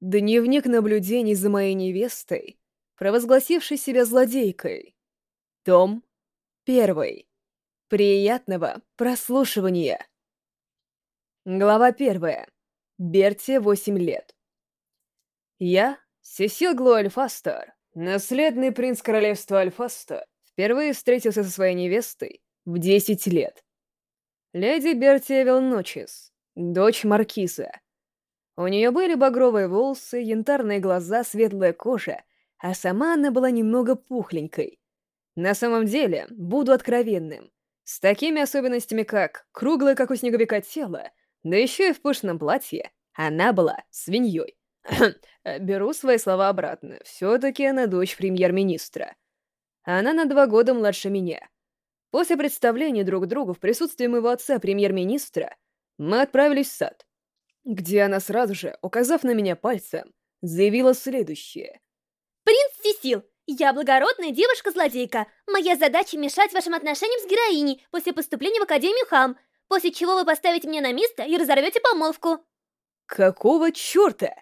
Дневник наблюдений за моей невестой, провозгласившей себя злодейкой. Том первый. Приятного прослушивания. Глава первая. Берти, 8 лет. Я, Сесил Глуальфастер, наследный принц королевства Альфаста, впервые встретился со своей невестой в 10 лет. Леди Берти Эвел дочь маркиза. У нее были багровые волосы, янтарные глаза, светлая кожа, а сама она была немного пухленькой. На самом деле, буду откровенным, с такими особенностями, как круглое, как у снеговика, тело, да еще и в пышном платье, она была свиньей. Беру свои слова обратно, все-таки она дочь премьер-министра. Она на два года младше меня. После представления друг другу в присутствии моего отца, премьер-министра, мы отправились в сад где она сразу же, указав на меня пальцем, заявила следующее. «Принц Сесил, я благородная девушка-злодейка. Моя задача мешать вашим отношениям с героиней после поступления в Академию Хам, после чего вы поставите меня на место и разорвете помолвку». «Какого черта?»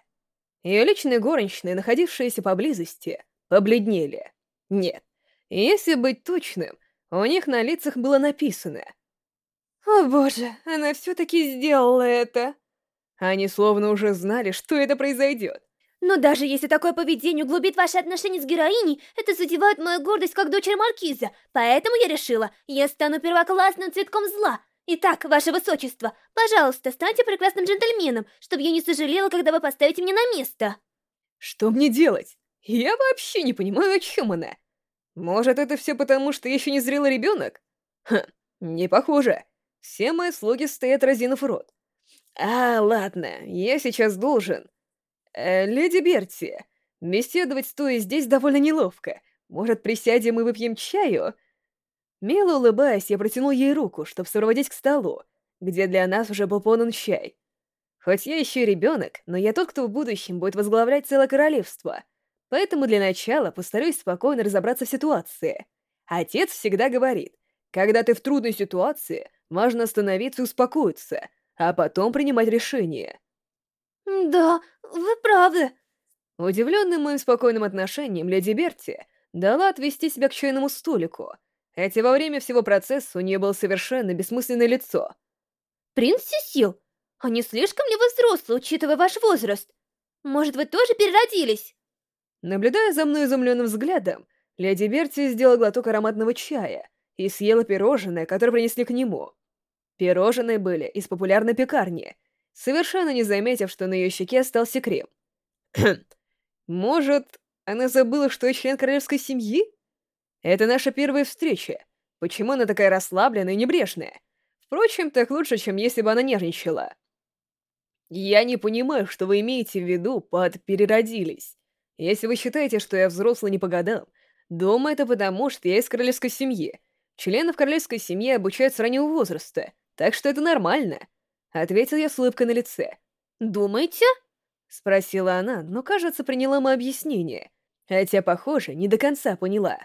Ее личные горничные, находившиеся поблизости, побледнели. Нет, если быть точным, у них на лицах было написано. «О боже, она все-таки сделала это!» Они словно уже знали, что это произойдет. Но даже если такое поведение углубит ваши отношения с героиней, это задевает мою гордость как дочери Маркиза. Поэтому я решила, я стану первоклассным цветком зла. Итак, ваше высочество, пожалуйста, станьте прекрасным джентльменом, чтобы я не сожалела, когда вы поставите меня на место. Что мне делать? Я вообще не понимаю, о чем она. Может, это все потому, что еще не зрелый ребенок? Хм, не похоже. Все мои слуги стоят разинув рот. А, ладно, я сейчас должен. Э, леди Берти, беседовать стоя здесь довольно неловко. Может, присядем и выпьем чаю? Мило улыбаясь, я протянул ей руку, чтобы сопроводить к столу, где для нас уже был подан чай. Хоть я еще и ребенок, но я тот, кто в будущем будет возглавлять целое королевство. Поэтому для начала постараюсь спокойно разобраться в ситуации. Отец всегда говорит, когда ты в трудной ситуации, важно остановиться и успокоиться — а потом принимать решение. «Да, вы правы». Удивленным моим спокойным отношением, леди Берти дала отвести себя к чайному столику, хотя во время всего процесса у нее было совершенно бессмысленное лицо. «Принц Сесил, а не слишком ли вы взрослый, учитывая ваш возраст? Может, вы тоже переродились?» Наблюдая за мной изумленным взглядом, леди Берти сделала глоток ароматного чая и съела пирожное, которое принесли к нему. Пирожные были из популярной пекарни, совершенно не заметив, что на ее щеке остался крем. Может, она забыла, что я член королевской семьи? Это наша первая встреча. Почему она такая расслабленная и небрежная? Впрочем, так лучше, чем если бы она нервничала. Я не понимаю, что вы имеете в виду под «переродились». Если вы считаете, что я взрослый не по годам, думаю, это потому, что я из королевской семьи. Членов королевской семьи обучают с раннего возраста, так что это нормально», — ответил я с улыбкой на лице. «Думаете?» — спросила она, но, кажется, приняла мое объяснение, хотя, похоже, не до конца поняла.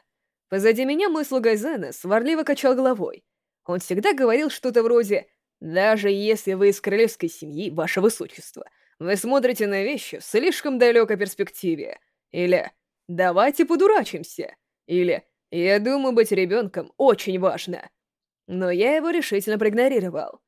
Позади меня мой слуга Зена сварливо качал головой. Он всегда говорил что-то вроде «Даже если вы из королевской семьи, ваше высочество, вы смотрите на вещи в слишком далекой перспективе», или «Давайте подурачимся», или «Я думаю, быть ребенком очень важно», но я его решительно проигнорировал.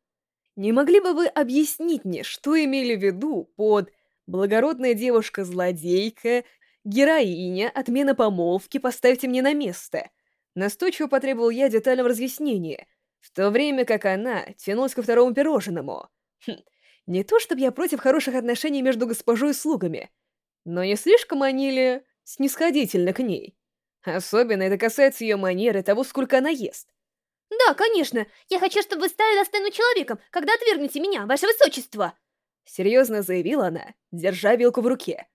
Не могли бы вы объяснить мне, что имели в виду под «благородная девушка-злодейка», «героиня», «отмена помолвки», «поставьте мне на место»? Настойчиво потребовал я детального разъяснения, в то время как она тянулась ко второму пирожному. Хм, не то чтобы я против хороших отношений между госпожой и слугами, но не слишком они ли снисходительно к ней? Особенно это касается ее манеры того, сколько она ест. «Да, конечно. Я хочу, чтобы вы стали достойным человеком, когда отвергнете меня, ваше высочество!» Серьезно заявила она, держа вилку в руке.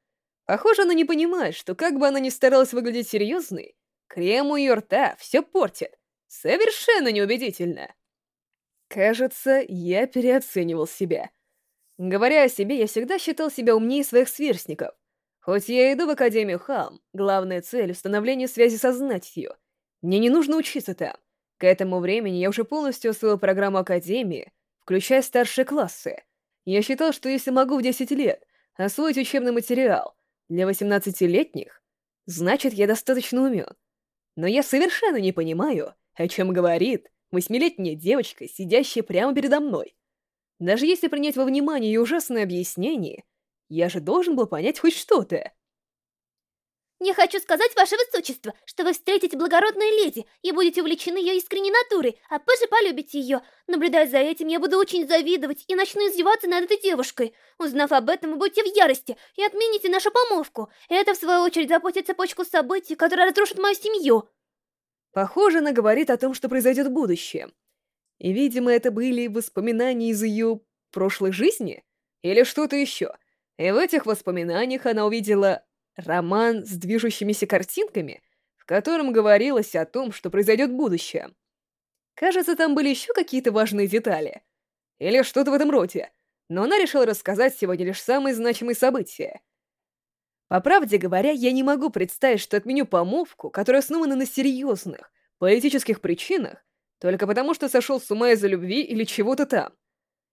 Похоже, она не понимает, что как бы она ни старалась выглядеть серьезной, крем у ее рта все портит. Совершенно неубедительно. Кажется, я переоценивал себя. Говоря о себе, я всегда считал себя умнее своих сверстников. Хоть я иду в Академию Халм, главная цель — установление связи со знатью. Мне не нужно учиться там. К этому времени я уже полностью освоил программу Академии, включая старшие классы. Я считал, что если могу в 10 лет освоить учебный материал для 18-летних, значит, я достаточно умен. Но я совершенно не понимаю, о чем говорит восьмилетняя девочка, сидящая прямо передо мной. Даже если принять во внимание ее ужасное объяснение, я же должен был понять хоть что-то. Я хочу сказать, ваше высочество, что вы встретите благородную леди и будете увлечены ее искренней натурой, а позже полюбите ее. Наблюдая за этим, я буду очень завидовать и начну издеваться над этой девушкой. Узнав об этом, вы будете в ярости и отмените нашу помолвку. Это, в свою очередь, запустит цепочку событий, которая разрушит мою семью. Похоже, она говорит о том, что произойдет в будущем. И, видимо, это были воспоминания из ее прошлой жизни? Или что-то еще? И в этих воспоминаниях она увидела роман с движущимися картинками, в котором говорилось о том, что произойдет в будущем. Кажется, там были еще какие-то важные детали. Или что-то в этом роде. Но она решила рассказать сегодня лишь самые значимые события. По правде говоря, я не могу представить, что отменю помолвку, которая основана на серьезных, политических причинах, только потому что сошел с ума из-за любви или чего-то там.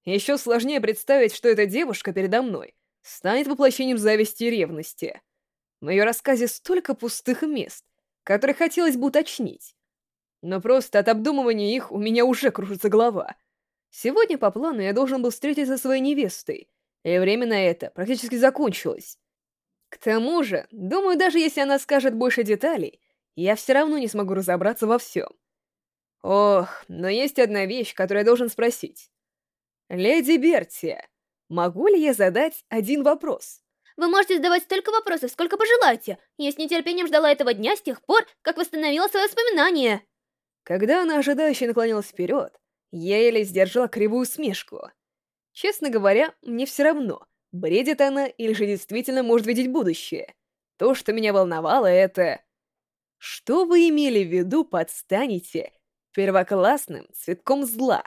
Еще сложнее представить, что эта девушка передо мной станет воплощением зависти и ревности. В ее рассказе столько пустых мест, которые хотелось бы уточнить. Но просто от обдумывания их у меня уже кружится голова. Сегодня по плану я должен был встретиться со своей невестой, и время на это практически закончилось. К тому же, думаю, даже если она скажет больше деталей, я все равно не смогу разобраться во всем. Ох, но есть одна вещь, которую я должен спросить. Леди Бертия, могу ли я задать один вопрос? Вы можете задавать столько вопросов, сколько пожелаете. Я с нетерпением ждала этого дня с тех пор, как восстановила свои воспоминания. Когда она ожидающе наклонилась вперед, я еле сдержала кривую усмешку. Честно говоря, мне все равно, бредит она или же действительно может видеть будущее. То, что меня волновало, это... Что вы имели в виду подстанете первоклассным цветком зла?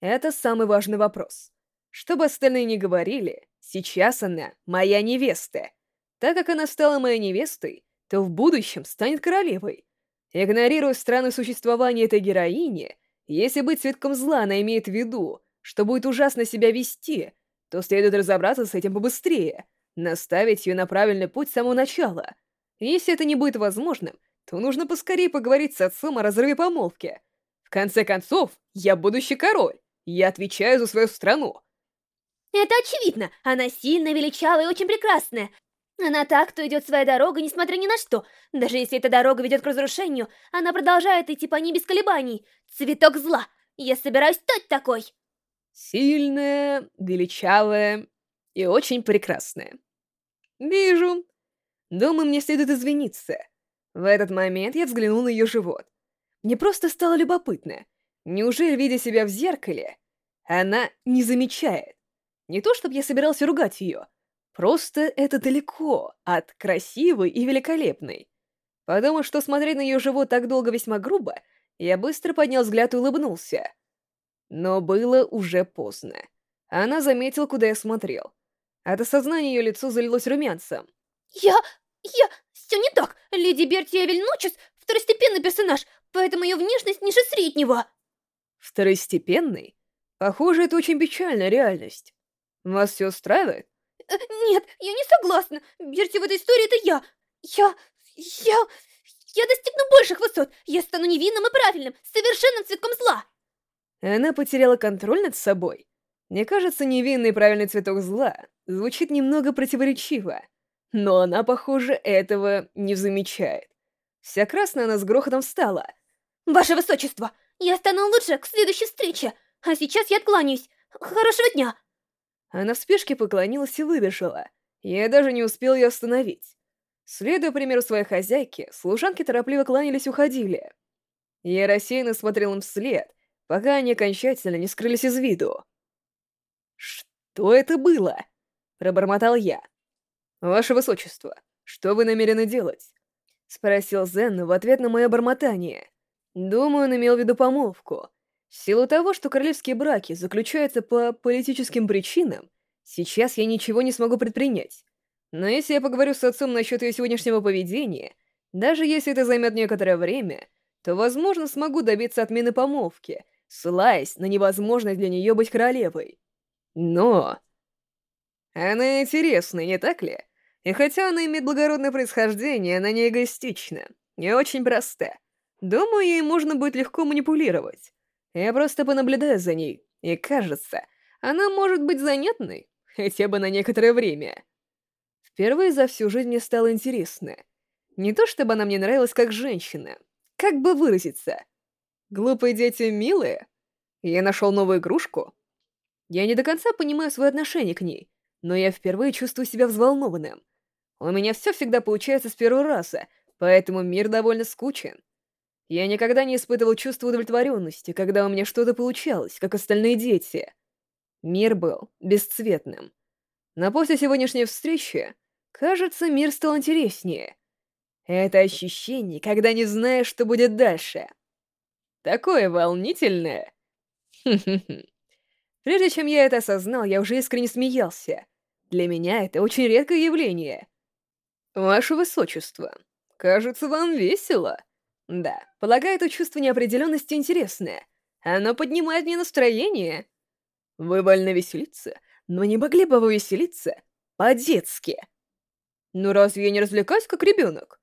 Это самый важный вопрос. Чтобы остальные не говорили, Сейчас она моя невеста. Так как она стала моей невестой, то в будущем станет королевой. Игнорируя странное существование этой героини, если быть цветком зла она имеет в виду, что будет ужасно себя вести, то следует разобраться с этим побыстрее, наставить ее на правильный путь с самого начала. Если это не будет возможным, то нужно поскорее поговорить с отцом о разрыве помолвки. В конце концов, я будущий король, я отвечаю за свою страну, это очевидно. Она сильная, величавая и очень прекрасная. Она так, кто идет своей дорогой, несмотря ни на что. Даже если эта дорога ведет к разрушению, она продолжает идти по ней без колебаний. Цветок зла. Я собираюсь стать такой. Сильная, величавая и очень прекрасная. Вижу. Думаю, мне следует извиниться. В этот момент я взглянул на ее живот. Мне просто стало любопытно. Неужели, видя себя в зеркале, она не замечает, не то, чтобы я собирался ругать ее. Просто это далеко от красивой и великолепной. Потому что смотреть на ее живот так долго весьма грубо, я быстро поднял взгляд и улыбнулся. Но было уже поздно. Она заметила, куда я смотрел. От осознания ее лицо залилось румянцем. «Я... я... все не так. Леди Берти Эвель Ночес — второстепенный персонаж, поэтому ее внешность ниже среднего». «Второстепенный? Похоже, это очень печальная реальность. Вас все устраивает? Э, нет, я не согласна. Берти в этой истории это я. Я... я... Я достигну больших высот. Я стану невинным и правильным, совершенным цветком зла. Она потеряла контроль над собой. Мне кажется, невинный и правильный цветок зла звучит немного противоречиво. Но она, похоже, этого не замечает. Вся красная она с грохотом встала. «Ваше Высочество, я стану лучше к следующей встрече, а сейчас я откланяюсь. Хорошего дня!» Она в спешке поклонилась и выбежала. Я даже не успел ее остановить. Следуя примеру своей хозяйки, служанки торопливо кланялись и уходили. Я рассеянно смотрел им вслед, пока они окончательно не скрылись из виду. «Что это было?» — пробормотал я. «Ваше Высочество, что вы намерены делать?» — спросил Зен в ответ на мое бормотание. Думаю, он имел в виду помолвку. В силу того, что королевские браки заключаются по политическим причинам, сейчас я ничего не смогу предпринять. Но если я поговорю с отцом насчет ее сегодняшнего поведения, даже если это займет некоторое время, то, возможно, смогу добиться отмены помолвки, ссылаясь на невозможность для нее быть королевой. Но... Она интересная, не так ли? И хотя она имеет благородное происхождение, она не эгоистична, не очень проста. Думаю, ей можно будет легко манипулировать. Я просто понаблюдаю за ней, и кажется, она может быть занятной, хотя бы на некоторое время. Впервые за всю жизнь мне стало интересно. Не то чтобы она мне нравилась как женщина, как бы выразиться. Глупые дети милые? Я нашел новую игрушку? Я не до конца понимаю свое отношение к ней, но я впервые чувствую себя взволнованным. У меня все всегда получается с первого раза, поэтому мир довольно скучен. Я никогда не испытывал чувство удовлетворенности, когда у меня что-то получалось, как остальные дети. Мир был бесцветным. Но после сегодняшней встречи, кажется, мир стал интереснее. Это ощущение, когда не знаешь, что будет дальше. Такое волнительное. Прежде чем я это осознал, я уже искренне смеялся. Для меня это очень редкое явление. Ваше Высочество, кажется, вам весело. Да, полагаю, это чувство неопределенности интересное. Оно поднимает мне настроение. Вы вольны веселиться, но не могли бы вы веселиться по-детски? Ну разве я не развлекаюсь как ребенок?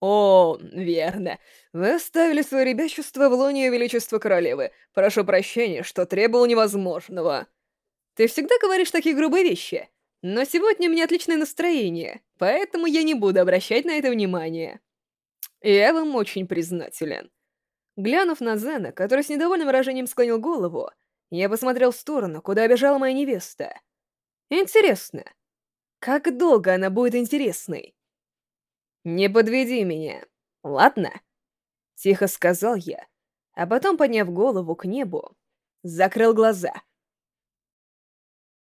О, верно. Вы оставили свое ребячество в лоне Величества Королевы. Прошу прощения, что требовал невозможного. Ты всегда говоришь такие грубые вещи. Но сегодня у меня отличное настроение, поэтому я не буду обращать на это внимание. Я вам очень признателен. Глянув на Зена, который с недовольным выражением склонил голову, я посмотрел в сторону, куда бежала моя невеста. Интересно, как долго она будет интересной? «Не подведи меня, ладно?» Тихо сказал я, а потом, подняв голову к небу, закрыл глаза —